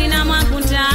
sina makuta.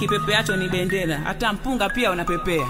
Kipepeacho ni bendera. Hata mpunga pia unapepea